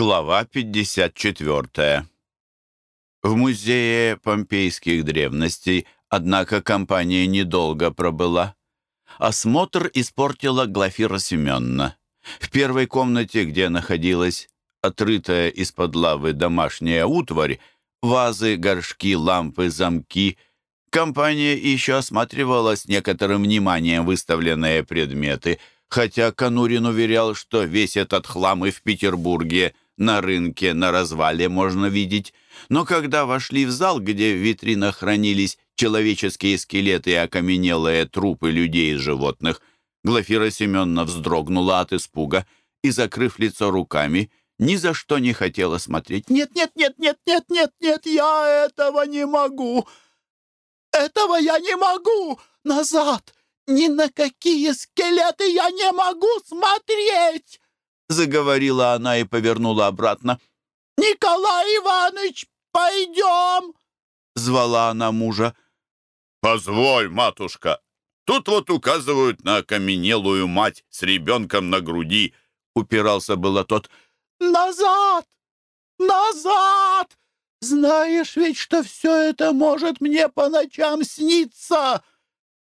Глава 54. В музее помпейских древностей, однако, компания недолго пробыла. Осмотр испортила Глафира Семеновна. В первой комнате, где находилась отрытая из-под лавы домашняя утварь, вазы, горшки, лампы, замки, компания еще осматривала с некоторым вниманием выставленные предметы — хотя Конурин уверял, что весь этот хлам и в Петербурге на рынке на развале можно видеть. Но когда вошли в зал, где в витринах хранились человеческие скелеты и окаменелые трупы людей и животных, Глафира Семеновна вздрогнула от испуга и, закрыв лицо руками, ни за что не хотела смотреть. «Нет, нет, нет, нет, нет, нет, нет, я этого не могу! Этого я не могу! Назад! «Ни на какие скелеты я не могу смотреть!» Заговорила она и повернула обратно. «Николай Иванович, пойдем!» Звала она мужа. «Позволь, матушка, тут вот указывают на окаменелую мать с ребенком на груди», упирался было тот. «Назад! Назад! Знаешь ведь, что все это может мне по ночам сниться!»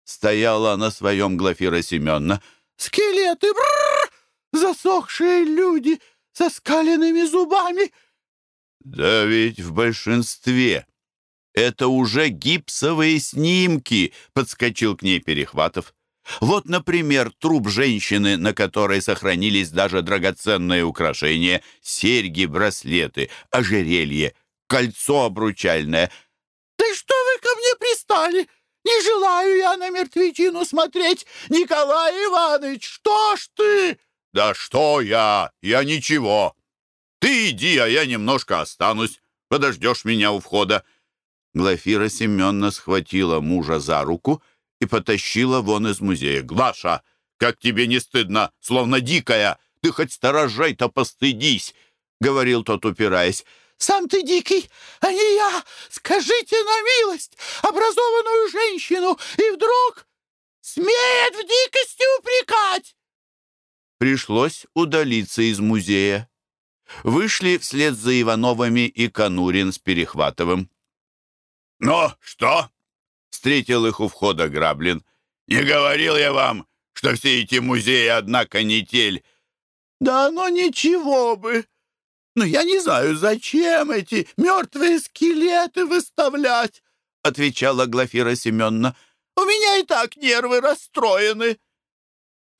Стояла на своем Глафира Семеновна. «Скелеты! Бррр! Засохшие люди со скаленными зубами!» «Да ведь в большинстве это уже гипсовые снимки!» — подскочил к ней Перехватов. Вот, например, труп женщины, на которой сохранились даже драгоценные украшения, серьги, браслеты, ожерелье, кольцо обручальное. «Да что вы ко мне пристали? Не желаю я на мертвечину смотреть! Николай Иванович, что ж ты?» «Да что я? Я ничего. Ты иди, а я немножко останусь. Подождешь меня у входа». Глафира Семеновна схватила мужа за руку и потащила вон из музея. «Глаша, как тебе не стыдно, словно дикая! Ты хоть сторожей-то постыдись!» — говорил тот, упираясь. Сам ты дикий, а не я. Скажите на милость образованную женщину, и вдруг смеет в дикости упрекать!» Пришлось удалиться из музея. Вышли вслед за Ивановыми и Конурин с Перехватовым. «Ну, что?» — встретил их у входа Граблин. «Не говорил я вам, что все эти музеи одна канитель?» «Да оно ничего бы!» «Но я не знаю, зачем эти мертвые скелеты выставлять?» — отвечала Глафира Семеновна. «У меня и так нервы расстроены».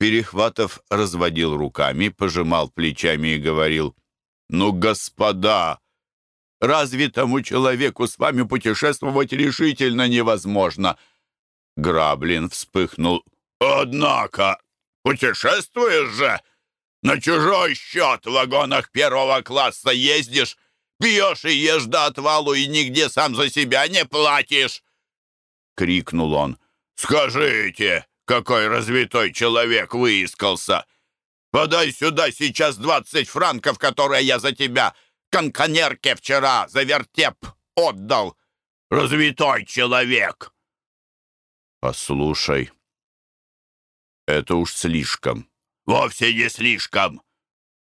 Перехватов разводил руками, пожимал плечами и говорил. «Ну, господа, разве тому человеку с вами путешествовать решительно невозможно?» Граблин вспыхнул. «Однако, путешествуешь же!» На чужой счет в вагонах первого класса ездишь, пьешь и ешь до отвалу и нигде сам за себя не платишь!» — крикнул он. «Скажите, какой развитой человек выискался! Подай сюда сейчас двадцать франков, которые я за тебя конканерке вчера за вертеп отдал! Развитой человек!» «Послушай, это уж слишком!» Вовсе не слишком.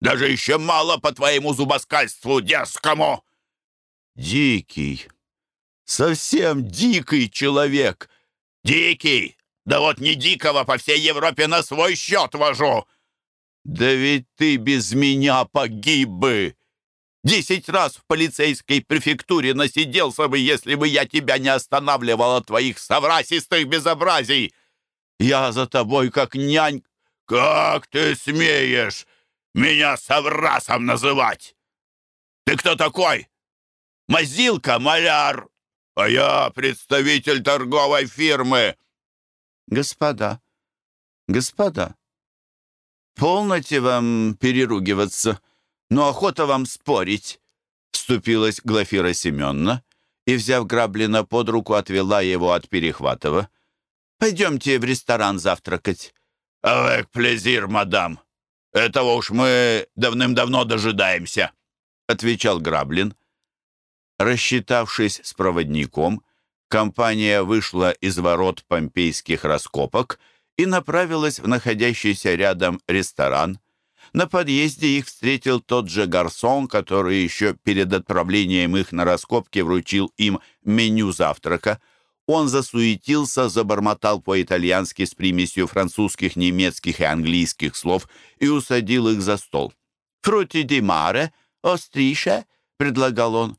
Даже еще мало по твоему зубоскальству дерзкому. Дикий, совсем дикий человек. Дикий? Да вот не дикого по всей Европе на свой счет вожу. Да ведь ты без меня погиб бы. Десять раз в полицейской префектуре насиделся бы, если бы я тебя не останавливал от твоих соврасистых безобразий. Я за тобой как нянь «Как ты смеешь меня соврасом называть? Ты кто такой? Мазилка, маляр, а я представитель торговой фирмы». «Господа, господа, полноте вам переругиваться, но охота вам спорить», вступилась Глафира Семеновна и, взяв Граблина под руку, отвела его от Перехватова. «Пойдемте в ресторан завтракать. «Avec плезир, мадам. Этого уж мы давным-давно дожидаемся», — отвечал Граблин. Рассчитавшись с проводником, компания вышла из ворот помпейских раскопок и направилась в находящийся рядом ресторан. На подъезде их встретил тот же гарсон, который еще перед отправлением их на раскопки вручил им меню завтрака. Он засуетился, забормотал по-итальянски с примесью французских, немецких и английских слов и усадил их за стол. «Фрути ди маре, острише?» — предлагал он.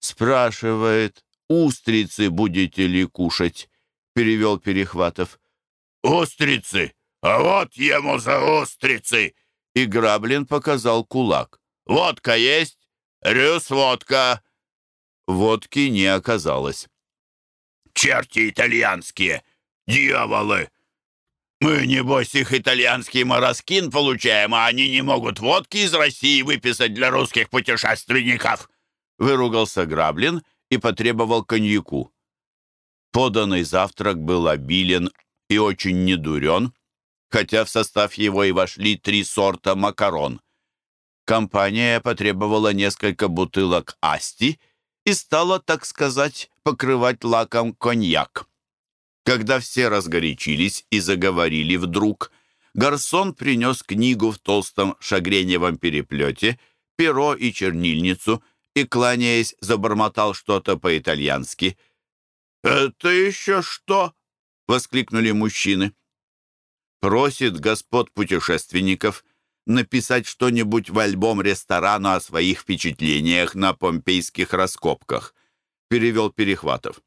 «Спрашивает, устрицы будете ли кушать?» — перевел Перехватов. «Устрицы! А вот ему за устрицы!» И Граблин показал кулак. «Водка есть? Рюс водка!» Водки не оказалось. «Черти итальянские! Дьяволы! Мы, небось, их итальянский мороскин получаем, а они не могут водки из России выписать для русских путешественников!» Выругался Граблин и потребовал коньяку. Поданный завтрак был обилен и очень недурен, хотя в состав его и вошли три сорта макарон. Компания потребовала несколько бутылок асти и стала, так сказать, покрывать лаком коньяк. Когда все разгорячились и заговорили вдруг, Гарсон принес книгу в толстом шагреневом переплете, перо и чернильницу и, кланяясь, забормотал что-то по-итальянски. «Это еще что?» — воскликнули мужчины просит господ путешественников написать что-нибудь в альбом ресторана о своих впечатлениях на помпейских раскопках», — перевел Перехватов.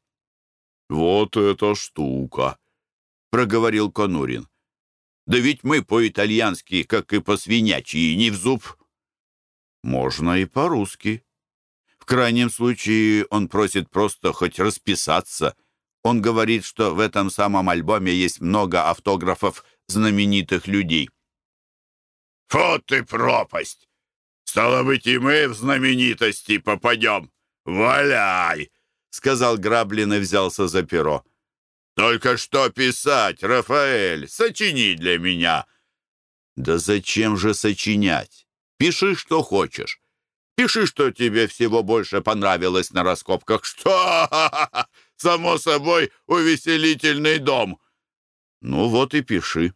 «Вот эта штука», — проговорил Конурин. «Да ведь мы по-итальянски, как и по-свинячьи, не в зуб». «Можно и по-русски». В крайнем случае он просит просто хоть расписаться. Он говорит, что в этом самом альбоме есть много автографов знаменитых людей. «Фу ты пропасть! Стало быть, и мы в знаменитости попадем. Валяй!» — сказал Граблин и взялся за перо. «Только что писать, Рафаэль, сочини для меня». «Да зачем же сочинять? Пиши, что хочешь. Пиши, что тебе всего больше понравилось на раскопках. Что? Само собой, увеселительный дом. Ну вот и пиши.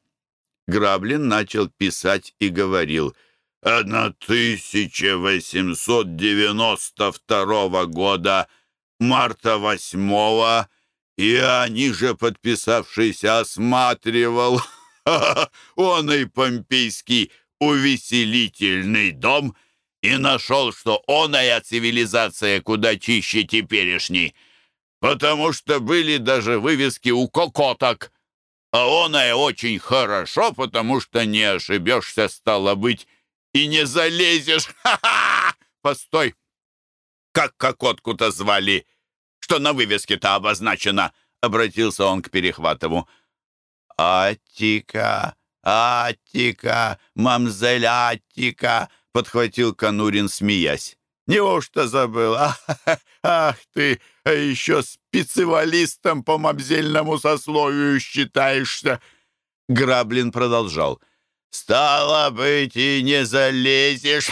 Граблин начал писать и говорил. 1892 года, марта 8 я, ниже подписавшийся, осматривал он и помпейский увеселительный дом и нашел, что оная цивилизация куда чище теперешней, потому что были даже вывески у кокоток, а оное очень хорошо, потому что не ошибешься, стало быть, и не залезешь. Ха-ха! Постой! Как кокотку-то звали? Что на вывеске-то обозначено? Обратился он к Перехватову. «Аттика, Аттика, мамзель Аттика!» — подхватил Конурин, смеясь. Неужто забыл? Ах, ах ты, а еще специалистом по мобзельному сословию считаешься!» Граблин продолжал. «Стало быть, и не залезешь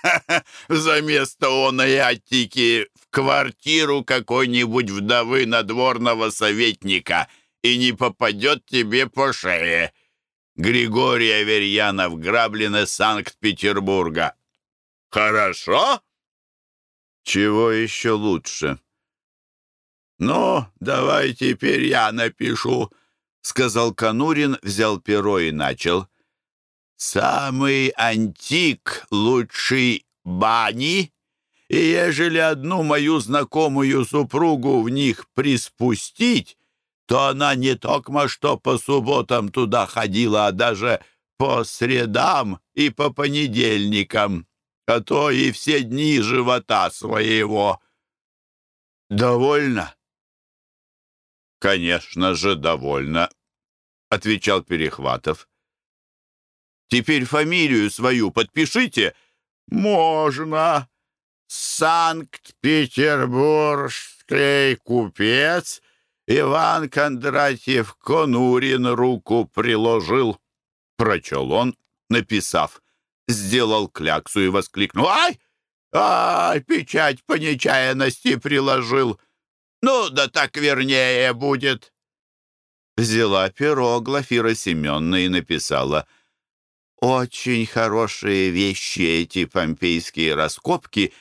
за место оной Аттики в квартиру какой-нибудь вдовы надворного советника и не попадет тебе по шее. Григорий Аверьянов, Граблин из Санкт-Петербурга. Хорошо?» Чего еще лучше? «Ну, давай теперь я напишу», — сказал Конурин, взял перо и начал. «Самый антик лучший бани, и ежели одну мою знакомую супругу в них приспустить, то она не только что по субботам туда ходила, а даже по средам и по понедельникам а то и все дни живота своего. Довольно? Конечно же, довольно, отвечал Перехватов. Теперь фамилию свою подпишите. Можно. Санкт-Петербургский купец Иван Кондратьев Конурин руку приложил. Прочел он, написав сделал кляксу и воскликнул. «Ай! Ай, печать по нечаянности приложил! Ну, да так вернее будет!» Взяла перо Глафира Семеновна и написала Очень хорошие вещи эти помпейские раскопки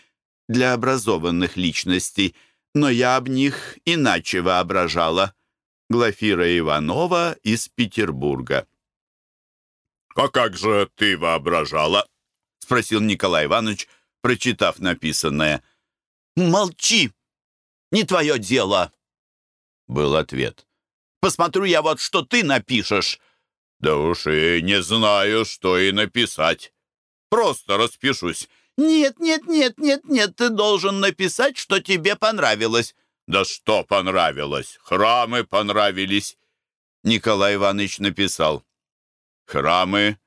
для образованных личностей, но я об них иначе воображала. Глафира Иванова из Петербурга. «А как же ты воображала?» — спросил Николай Иванович, прочитав написанное. «Молчи! Не твое дело!» — был ответ. «Посмотрю я вот, что ты напишешь!» «Да уж и не знаю, что и написать. Просто распишусь». «Нет, нет, нет, нет, нет, ты должен написать, что тебе понравилось». «Да что понравилось? Храмы понравились». Николай Иванович написал. «Храмы,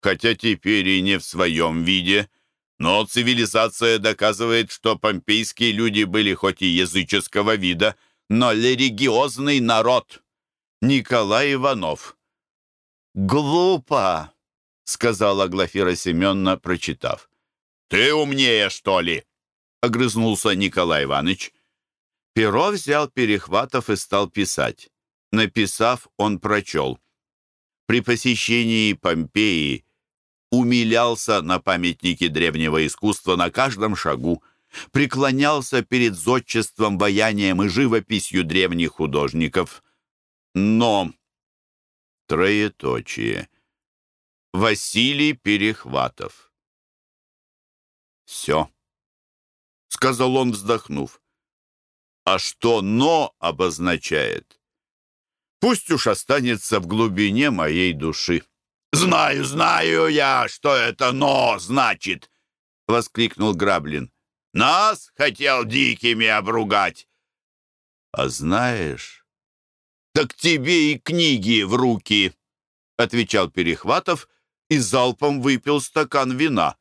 хотя теперь и не в своем виде, но цивилизация доказывает, что помпейские люди были хоть и языческого вида, но религиозный народ». Николай Иванов. «Глупо», — сказала Глафира Семеновна, прочитав. «Ты умнее, что ли?» — огрызнулся Николай Иванович. Перо взял Перехватов и стал писать. Написав, он прочел. При посещении Помпеи умилялся на памятнике древнего искусства на каждом шагу, преклонялся перед зодчеством, баянием и живописью древних художников. Но... Троеточие. Василий Перехватов. «Все», — сказал он, вздохнув. А что «но» обозначает? Пусть уж останется в глубине моей души. «Знаю, знаю я, что это «но» значит!» — воскликнул Граблин. «Нас хотел дикими обругать!» «А знаешь, так тебе и книги в руки!» — отвечал Перехватов и залпом выпил стакан вина.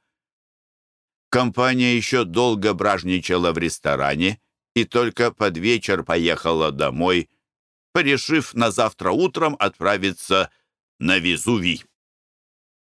Компания еще долго бражничала в ресторане, и только под вечер поехала домой, порешив на завтра утром отправиться на Везувий.